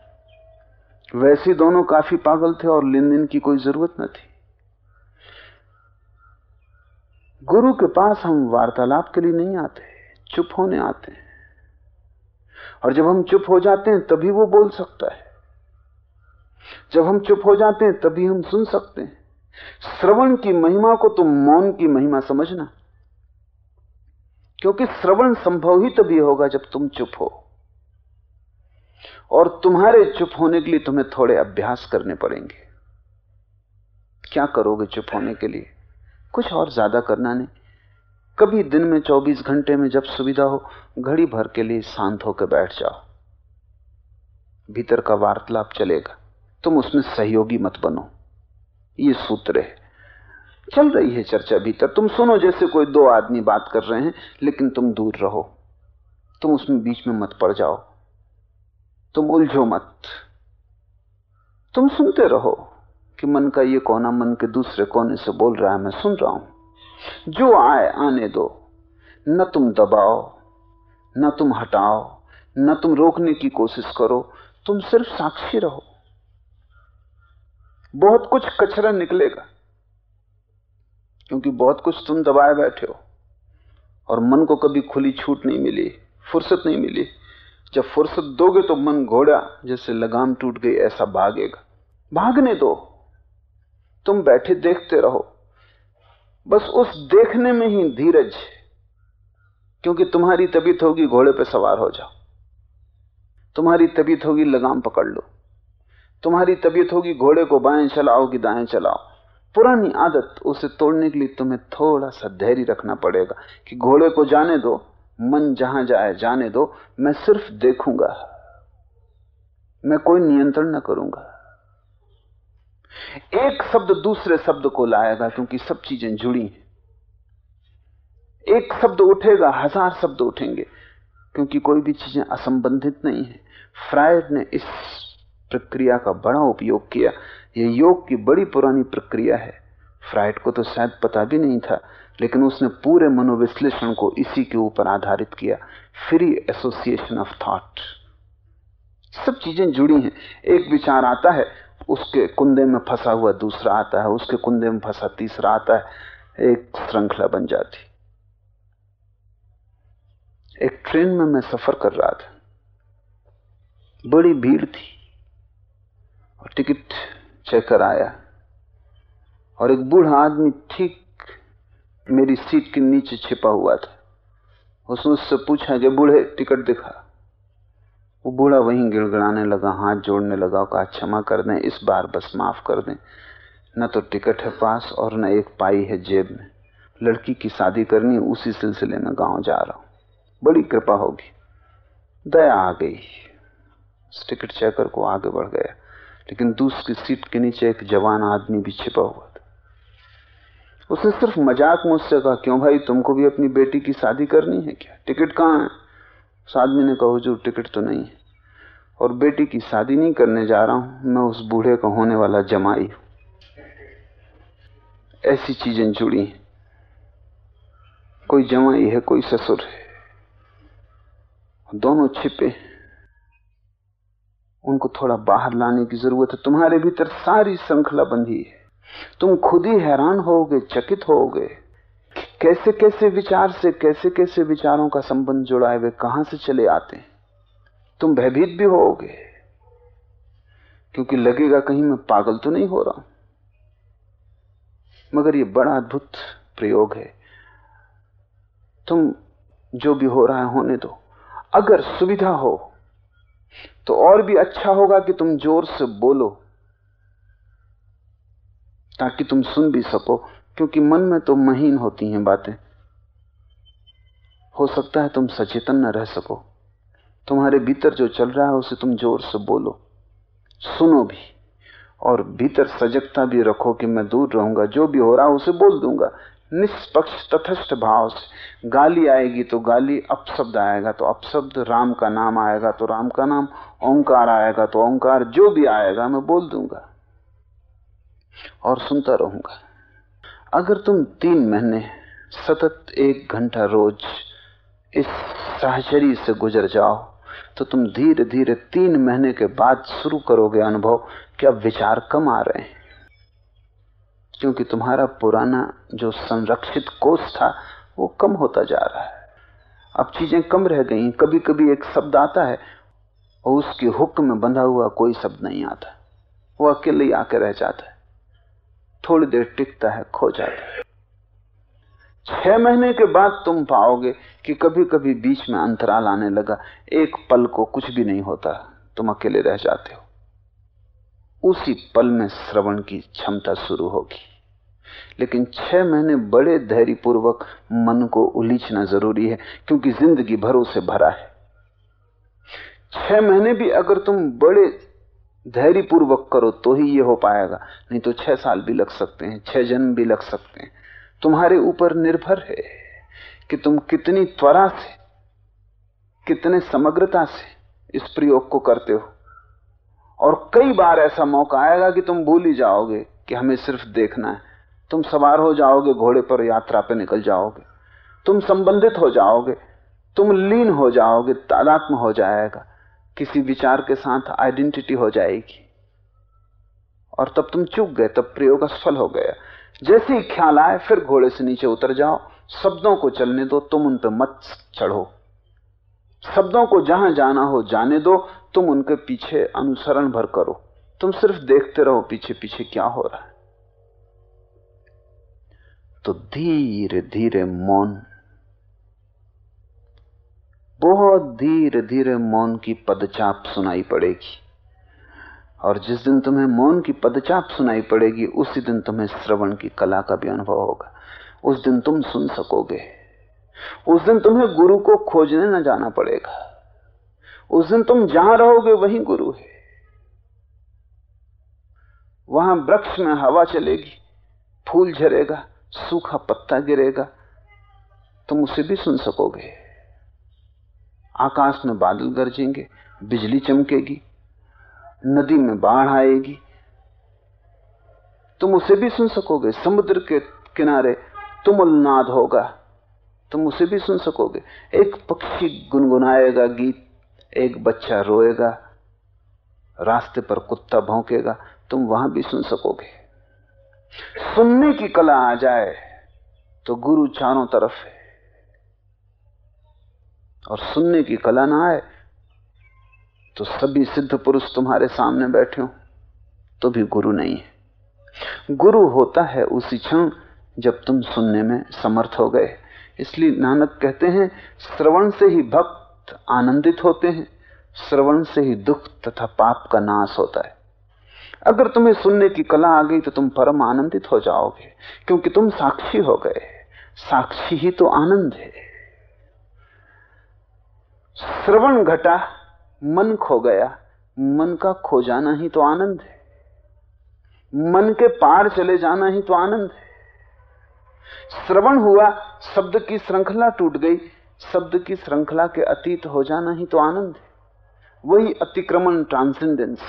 वैसे दोनों काफ़ी पागल थे और लेन देन की कोई ज़रूरत न थी। गुरु के पास हम वार्तालाप के लिए नहीं आते, चुप होने आते हैं। और जब हम चुप हो जाते हैं, तभी वो बोल सकता है। जब हम चुप हो जाते हैं, तभी हम सुन सकते हैं। श्रवण की महिमा को तुम मौन की महिमा समझना। क्योंकि श्रवण संभव ही तभी होगा जब तुम चुप हो। और तुम्हारे चुप होने के लिए तुम्हें थोड़े अभ्यास करने पड़ेंगे। क्या करोगे चुप होने के लिए? कुछ और ज़्यादा करना नहीं। कभी दिन में 24 घंटे में जब सुविधा हो, घड़ी भर के लिए शांत होकर बैठ जाओ। भीतर का वार्तालाप चलेगा। तुम उसमें सहयोगी मत बनो। ये सूत्र है। चल रही है चर्चा भीतर। तुम सुनो, जैसे कोई दो आदमी बात कर रहे हैं, लेकिन तुम दूर रहो। तुम उसमें बीच में मत पड़ जाओ। तुम उलझो मत। तुम सुनते रहो कि मन का ये कोना मन के दूसरे कोने से बोल रहा है, मैं सुन रहा हूँ। जो आए, आने दो। न तुम दबाओ, न तुम हटाओ, न तुम रोकने की कोशिश करो, तुम सिर्फ़ साक्षी रहो। बहुत कुछ कचरा निकलेगा, क्योंकि बहुत कुछ तुम दबाए बैठे हो, और मन को कभी खुली छूट नहीं मिली, फुर्सत नहीं मिली। जब फुर्सत दोगे तो मन घोड़ा, जैसे लगाम टूट गई, ऐसा भागेगा। भागने दो। तुम बैठे देखते रहो। बस उस देखने में ही धीरज क्योंकि तुम्हारी तबीयत होगी, घोड़े पे सवार हो जाओ। तुम्हारी तबीयत होगी, लगाम पकड़ लो। तुम्हारी तबीयत होगी, घोड़े को बाएँ चलाओ कि दाएँ चलाओ। पुरानी आदत, उसे तोड़ने के लिए तुम्हें थोड़ा सा धैर्य रखना पड़ेगा कि घोड़े को जाने दो। मन जहाँ जाए, जाने दो, मैं सिर्फ़ देखूँगा। मैं कोई नियंत्रण न करूँगा। एक शब्द दूसरे शब्द को लाएगा, क्योंकि सब चीज़ें जुड़ी हैं। एक शब्द उठेगा, हज़ार शब्द उठेंगे, क्योंकि कोई भी चीज़ें असंबंधित नहीं है। फ्रायड ने इस प्रक्रिया का बड़ा उपयोग किया। यह योग की बड़ी पुरानी प्रक्रिया है। फ्राइड को तो शायद पता भी नहीं था लेकिन उसने पूरे मनोविश्लेषण को इसी के ऊपर आधारित किया। फ्री एसोसिएशन ऑफ़ थॉट सब चीज़ें जुड़ी हैं। एक विचार आता है, उसके कुंदे में फंसा हुआ दूसरा आता है, उसके कुंदे में फंसा तीसरा आता है, एक श्रृंखला बन जाती। एक ट्रेन में मैं सफ़र कर रहा था। बड़ी भीड़ थी। और टिकट चेकर आया। और एक बूढ़ा आदमी ठीक मेरी सीट के नीचे छिपा हुआ था। उसने उससे पूछा कि बूढ़े, टिकट दिखा। वो बूढ़ा वहीं गिड़गड़ाने लगा, हाथ जोड़ने लगा, कहा, क्षमा कर दें, इस बार बस माफ़ कर दें। न तो टिकट है पास और न एक पाई है जेब में। लड़की की शादी करनी, उसी सिलसिले में गाँव जा रहा हूँ। बड़ी कृपा होगी। दया आ गई। टिकट चेकर को आगे बढ़ गया, लेकिन दूसरी सीट के नीचे एक जवान आदमी भी छिपा हुआ उसने सिर्फ़ मज़ाक मुझसे कहा, क्यों भाई, तुमको भी अपनी बेटी की शादी करनी है क्या? टिकट कहाँ है? उस आदमी ने कहा जो टिकट तो नहीं है। और बेटी की शादी नहीं करने जा रहा हूँ, मैं उस बूढ़े का होने वाला जमाई ऐसी चीज़ें जुड़ी हैं। कोई जमाई है, कोई ससुर है। दोनों छिपे उनको थोड़ा बाहर लाने की ज़रूरत है। तुम्हारे भीतर सारी श्रृंखला बंधी है। तुम खुद ही हैरान होगे चकित होगे कैसे कैसे विचार से, कैसे कैसे विचारों का संबंध जुड़ा है, वे कहाँ से चले आते हैं? तुम भयभीत भी होगे क्योंकि लगेगा कहीं मैं पागल तो नहीं हो रहा मगर ये बड़ा अद्भुत प्रयोग है। तुम जो भी हो रहा है, होने दो। अगर सुविधा हो तो और भी अच्छा होगा कि तुम ज़ोर से बोलो। ताकि तुम सुन भी सको, क्योंकि मन में तो महीन होती हैं बातें। हो सकता है तुम सचेतन न रह सको। तुम्हारे भीतर जो चल रहा है उसे तुम ज़ोर से बोलो। सुनो भी, और भीतर सजगता भी रखो कि मैं दूर रहूँगा। जो भी हो रहा है उसे बोल दूँगा। निष्पक्ष, तथस्थ भाव से। गाली आएगी तो गाली, अपशब्द आएगा तो अपशब्द। राम का नाम आएगा तो राम का नाम। ओंकार आएगा तो ओंकार। जो भी आएगा मैं बोल दूँगा। और सुनता रहूँगा। अगर तुम तीन महीने सतत एक घंटा रोज इस साहचरी से गुजर जाओ तो तुम धीरे धीरे तीन महीने के बाद शुरू करोगे अनुभव। कि अब विचार कम आ रहे हैं? क्योंकि तुम्हारा पुराना जो संरक्षित कोष था, वो कम होता जा रहा है। अब चीज़ें कम रह गई कभी कभी एक शब्द आता है और उसकी हुक्म में बंधा हुआ कोई शब्द नहीं आता। वो अकेले आके रह जाता है। थोड़ी देर टिकता है, खो जाता है। छह महीने के बाद तुम पाओगे कि कभी कभी बीच में अंतराल आने लगा। एक पल को कुछ भी नहीं होता, तुम अकेले रह जाते हो। उसी पल में श्रवण की क्षमता शुरू होगी। लेकिन छह महीने बड़े धैर्यपूर्वक मन को उलीचना ज़रूरी है, क्योंकि ज़िंदगी भरों से भरा है। छह महीने भी अगर तुम बड़े धैर्यपूर्वक करो तो ही ये हो पाएगा। नहीं तो छह साल भी लग सकते हैं, छह जन्म भी लग सकते हैं। तुम्हारे ऊपर निर्भर है कि तुम कितनी त्वरा से, कितने समग्रता से इस प्रयोग को करते हो। और कई बार ऐसा मौका आएगा कि तुम भूल ही जाओगे कि हमें सिर्फ़ देखना है। तुम सवार हो जाओगे, घोड़े पर यात्रा पे निकल जाओगे। तुम संबंधित हो जाओगे, तुम लीन हो जाओगे, तादात्म हो जाएगा। किसी विचार के साथ आइडेंटिटी हो जाएगी। और तब तुम चुक गए, तब प्रयोग असफल हो गया। जैसे ही ख्याल आए, फिर घोड़े से नीचे उतर जाओ। शब्दों को चलने दो, तुम उन पर मत चढ़ो। शब्दों को जहाँ जाना हो, जाने दो। तुम उनके पीछे अनुसरण भर करो। तुम सिर्फ़ देखते रहो पीछे पीछे क्या हो रहा है। तो धीरे धीरे मौन बहुत धीरे धीरे मौन की पदचाप सुनाई पड़ेगी। और जिस दिन तुम्हें मौन की पदचाप सुनाई पड़ेगी, उसी दिन तुम्हें श्रवण की कला का भी अनुभव होगा। उस दिन तुम सुन सकोगे। उस दिन तुम्हें गुरु को खोजने न जाना पड़ेगा। उस दिन तुम जहाँ रहोगे, वहीं गुरु है। वहाँ वृक्ष में हवा चलेगी, फूल झरेगा, सूखा पत्ता गिरेगा। तुम उसे भी सुन सकोगे। आकाश में बादल गरजेंगे, बिजली चमकेगी, नदी में बाढ़ आएगी। तुम उसे भी सुन सकोगे, समुद्र के किनारे तुमुल नाद होगा। तुम उसे भी सुन सकोगे। एक पक्षी गुनगुनाएगा गीत, एक बच्चा रोएगा, रास्ते पर कुत्ता भौंकेगा, तुम वहाँ भी सुन सकोगे। सुनने की कला आ जाए तो गुरु चारों तरफ़ है। और सुनने की कला ना आए तो सभी सिद्ध पुरुष तुम्हारे सामने बैठे हो तो भी गुरु नहीं है। गुरु होता है उसी क्षण जब तुम सुनने में समर्थ हो गए। इसलिए नानक कहते हैं, श्रवण से ही भक्त आनंदित होते हैं, श्रवण से ही दुख तथा पाप का नाश होता है। अगर तुम्हें सुनने की कला आ गई तो तुम परम आनंदित हो जाओगे, क्योंकि तुम साक्षी हो गए। साक्षी ही तो आनंद है। श्रवण घटा, मन खो गया। मन का खो जाना ही तो आनंद है। मन के पार चले जाना ही तो आनंद है। श्रवण हुआ, शब्द की श्रृंखला टूट गई। शब्द की श्रृंखला के अतीत हो जाना ही तो आनंद है। वही अतिक्रमण ट्रांसेंडेंस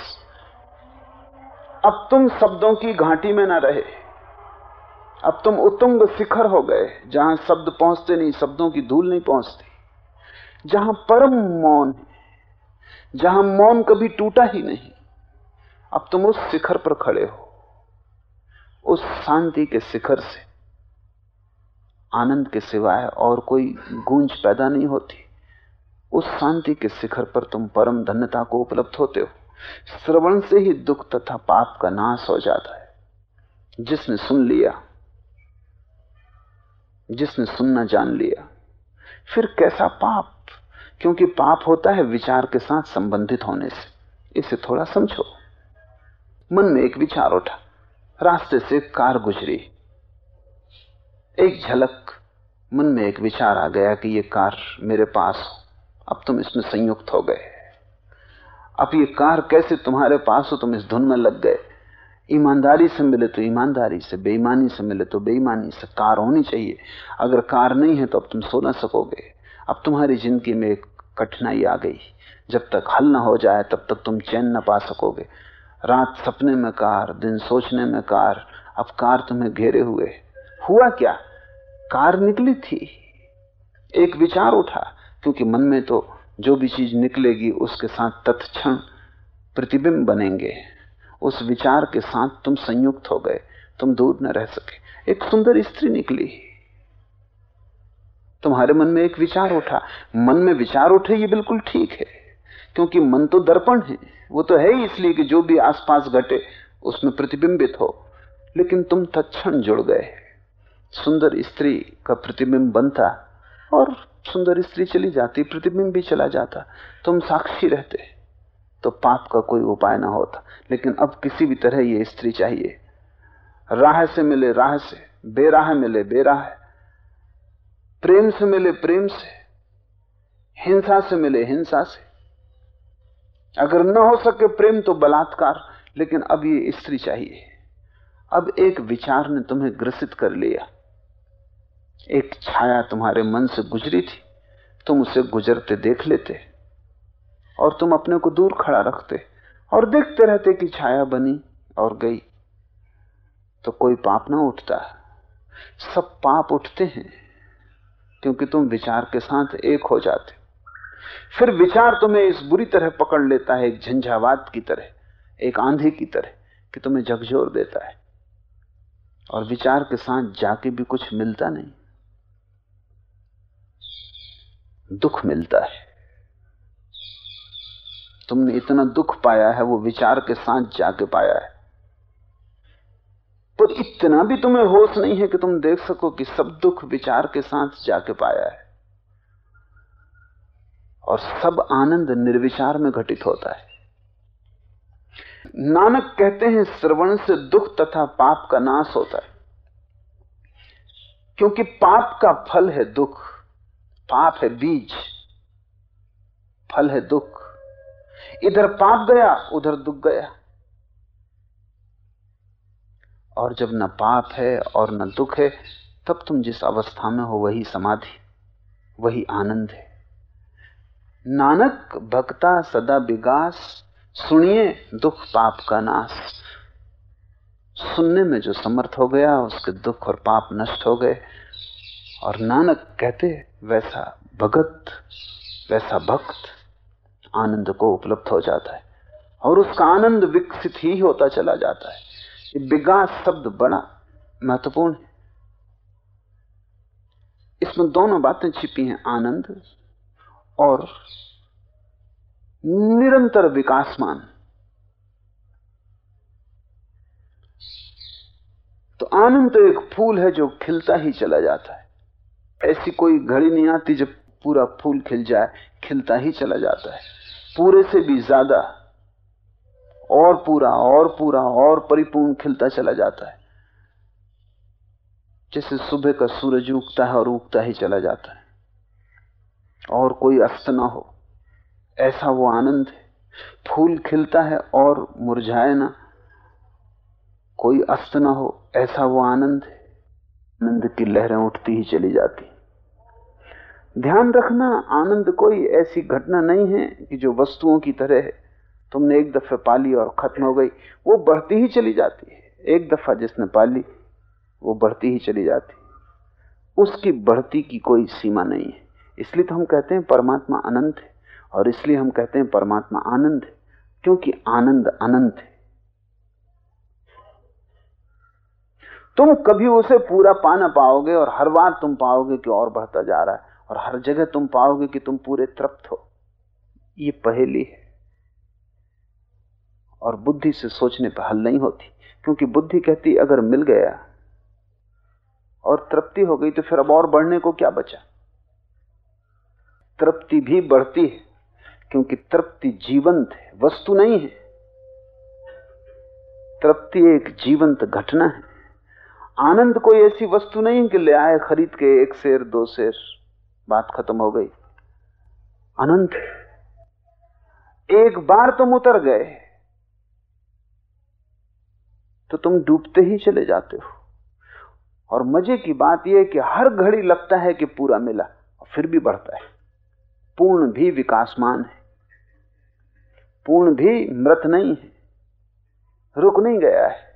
अब तुम शब्दों की घाटी में ना रहे। अब तुम उतुंग शिखर हो गए, जहाँ शब्द पहुँचते नहीं, शब्दों की धूल नहीं पहुँचती। जहाँ परम मौन है, जहाँ मौन कभी टूटा ही नहीं। अब तुम उस शिखर पर खड़े हो, उस शांति के शिखर से। आनंद के सिवाय और कोई गूंज पैदा नहीं होती। उस शांति के शिखर पर तुम परम धन्यता को उपलब्ध होते हो। श्रवण से ही दुख तथा पाप का नाश हो जाता है। जिसने सुन लिया, जिसने सुनना जान लिया, फिर कैसा पाप? क्योंकि पाप होता है विचार के साथ संबंधित होने से। इसे थोड़ा समझो। मन में एक विचार उठा। रास्ते से कार गुजरी। एक झलक मन में एक विचार आ गया कि ये कार मेरे पास हो। अब तुम इसमें संयुक्त हो गए। अब ये कार कैसे तुम्हारे पास हो, तुम इस धुन में लग गए। ईमानदारी से मिले तो ईमानदारी से, बेईमानी से मिले तो बेईमानी से। कार होनी चाहिए। अगर कार नहीं है तो अब तुम सो ना सकोगे। अब तुम्हारी ज़िंदगी में एक कठिनाई आ गई। जब तक हल ना हो जाए, तब तक तुम चैन ना पा सकोगे। रात सपने में कार, दिन सोचने में कार, अब कार तुम्हें घेरे हुए। हुआ क्या? कार निकली थी। एक विचार उठा, क्योंकि मन में तो जो भी चीज़ निकलेगी, उसके साथ तत्क्षण प्रतिबिंब बनेंगे। उस विचार के साथ तुम संयुक्त हो गए। तुम दूर न रह सके। एक सुंदर स्त्री निकली। तुम्हारे मन में एक विचार उठा। मन में विचार उठे, ये बिल्कुल ठीक है। क्योंकि मन तो दर्पण है। वो तो है ही इसलिए कि जो भी आसपास घटे, उसमें प्रतिबिंबित हो। लेकिन तुम तत्ण जुड़ गए। सुंदर स्त्री का प्रतिबिंब बनता और सुंदर स्त्री चली जाती, प्रतिबिंब भी चला जाता। तुम साक्षी रहते तो पाप का कोई उपाय ना होता। लेकिन अब किसी भी तरह ये स्त्री चाहिए। राह से मिले, राह से। बेराह मिले, बेराह। प्रेम से मिले प्रेम से, हिंसा से मिले हिंसा से। अगर न हो सके प्रेम तो बलात्कार, लेकिन अब ये स्त्री चाहिए। अब एक विचार ने तुम्हें ग्रसित कर लिया। एक छाया तुम्हारे मन से गुजरी थी, तुम उसे गुजरते देख लेते और तुम अपने को दूर खड़ा रखते और देखते रहते कि छाया बनी और गई। तो कोई पाप ना उठता। सब पाप उठते हैं। क्योंकि तुम विचार के साथ एक हो जाते फिर विचार तुम्हें इस बुरी तरह पकड़ लेता है, एक झंझावात की तरह, एक आंधी की तरह, कि तुम्हें झकझोर देता है। और विचार के साथ जाके भी कुछ मिलता नहीं। दुख मिलता है। तुमने इतना दुख पाया है, वो विचार के साथ जाके पाया है। पर इतना भी तुम्हें होश नहीं है कि तुम देख सको कि सब दुख विचार के साथ जाके पाया है। और सब आनंद निर्विचार में घटित होता है। नानक कहते हैं, श्रवण से दुख तथा पाप का नाश होता है। क्योंकि पाप का फल है दुख, पाप है बीज, फल है दुख। इधर पाप गया, उधर दुख गया। और जब न पाप है और न दुख है, तब तुम जिस अवस्था में हो वही समाधि, वही आनंद है। नानक, भक्ता, सदा विकास सुनिए दुख पाप का नाश। सुनने में जो समर्थ हो गया, उसके दुख और पाप नष्ट हो गए। और नानक कहते वैसा भगत, वैसा भक्त आनंद को उपलब्ध हो जाता है और उसका आनंद विकसित ही होता चला जाता है। ये शब्द बड़ा महत्वपूर्ण है। इसमें दोनों बातें छिपी हैं, आनंद और निरंतर विकासमान। तो आनंद तो एक फूल है जो खिलता ही चला जाता है। ऐसी कोई घड़ी नहीं आती जब पूरा फूल खिल जाए, खिलता ही चला जाता है। पूरे से भी ज़्यादा और पूरा और पूरा, और परिपूर्ण खिलता चला जाता है। जैसे सुबह का सूरज उगता है और उगता ही चला जाता है। और कोई अस्त ना हो, ऐसा वो आनंद है। फूल खिलता है और मुरझाए ना। कोई अस्त ना हो, ऐसा वो आनंद है। आनंद की लहरें उठती ही चली जाती ध्यान रखना, आनंद कोई ऐसी घटना नहीं है कि जो वस्तुओं की तरह है। तुमने एक दफे पाली और खत्म हो गई, वो बढ़ती ही चली जाती है। एक दफ़ा जिसने पाली, वो बढ़ती ही चली जाती उसकी बढ़ती की कोई सीमा नहीं है। इसलिए तो हम कहते हैं परमात्मा अनंत है, और इसलिए हम कहते हैं परमात्मा आनंद है, क्योंकि आनंद अनंत है। तुम कभी उसे पूरा पा ना पाओगे, और हर बार तुम पाओगे कि और बढ़ता जा रहा है, और हर जगह तुम पाओगे कि तुम पूरे तृप्त हो। ये पहेली है। और बुद्धि से सोचने पर हल नहीं होती, क्योंकि बुद्धि कहती, अगर मिल गया और तृप्ति हो गई तो फिर अब और बढ़ने को क्या बचा? तृप्ति भी बढ़ती है, क्योंकि तृप्ति जीवंत है, वस्तु नहीं है। तृप्ति एक जीवंत घटना है। आनंद कोई ऐसी वस्तु नहीं कि ले आए, खरीद के एक शेर, दो शेर, बात खत्म हो गई। अनंत एक बार तुम उतर गए तो तुम डूबते ही चले जाते हो। और मज़े की बात यह कि हर घड़ी लगता है कि पूरा मिला और फिर भी बढ़ता है। पूर्ण भी विकासमान है। पूर्ण भी मृत नहीं है। रुक नहीं गया है।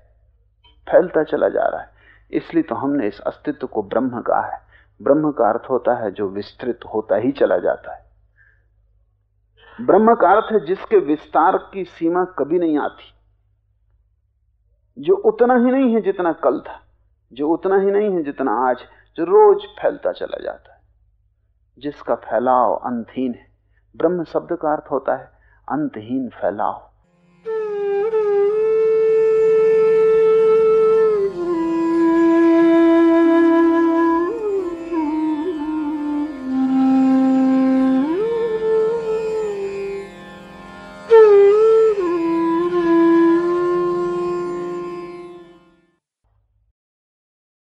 फैलता चला जा रहा है। इसलिए तो हमने इस अस्तित्व को ब्रह्म कहा है। ब्रह्म का अर्थ होता है जो विस्तृत होता ही चला जाता है। ब्रह्म का अर्थ है जिसके विस्तार की सीमा कभी नहीं आती। जो उतना ही नहीं है जितना कल था, जो उतना ही नहीं है जितना आज, जो रोज फैलता चला जाता है। जिसका फैलाव अंतहीन है, ब्रह्म शब्द का अर्थ होता है, अंतहीन फैलाव।